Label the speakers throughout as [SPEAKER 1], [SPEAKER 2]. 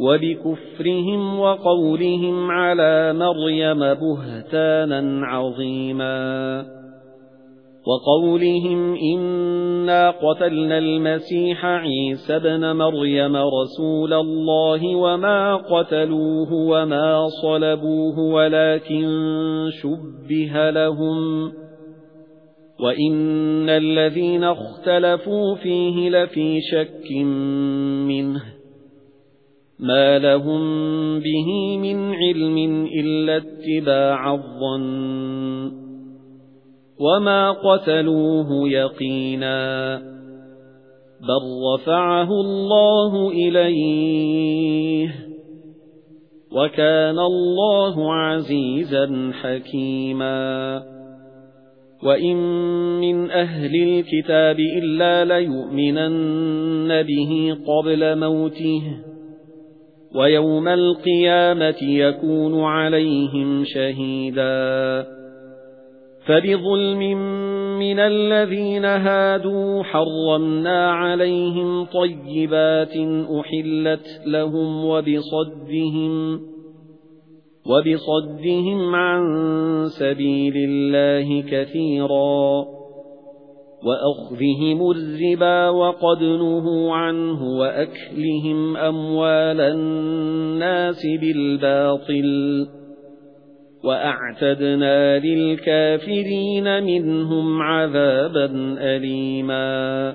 [SPEAKER 1] وَبِكُفْرِهِمْ وَقَوْلِهِمْ عَلَى مَرْيَمَ بُهْتَانًا عَظِيمًا وَقَوْلِهِمْ إِنَّا قَتَلْنَا الْمَسِيحَ عِيسَى ابْنَ مَرْيَمَ رَسُولَ اللَّهِ وَمَا قَتَلُوهُ وَمَا صَلَبُوهُ وَلَكِن شُبِّهَ لَهُمْ وَإِنَّ الَّذِينَ اخْتَلَفُوا فِيهِ لَفِي شَكٍّ مِّنْهُ مَا لَهُم بِهِ مِنْ عِلْمٍ إِلَّا اتِّبَاعَ الظَّنِّ وَمَا قَتَلُوهُ يَقِينًا بَل رَّفَعَهُ اللَّهُ إِلَيْهِ وَكَانَ اللَّهُ عَزِيزًا حَكِيمًا وَإِن مِّنْ أَهْلِ الْكِتَابِ إِلَّا لَيُؤْمِنَنَّ بِهِ قَبْلَ مَوْتِهِ وَيَوْمَ الْقِيَامَةِ يَكُونُ عَلَيْهِمْ شَهِيدًا فَبِظُلْمٍ مِنَ الَّذِينَ هَادُوا حَرَّمْنَا عَلَيْهِمْ طَيِّبَاتٍ أُحِلَّتْ لَهُمْ وَبِصَدِّهِمْ وَبِصَدِّهِمْ عَن سَبِيلِ اللَّهِ كَثِيرًا وَأَخْذِهِمُ الرِّبَا وَقَدْ نُهُوا عَنْهُ وَأَكْلِهِمْ أَمْوَالَ النَّاسِ بِالْبَاطِلِ وَأَعْتَدْنَا لِلْكَافِرِينَ مِنْهُمْ عَذَابًا أَلِيمًا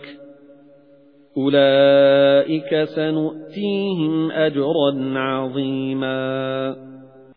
[SPEAKER 1] أُولَئِكَ سَنُؤْتِيهِمْ أَجْرًا عَظِيمًا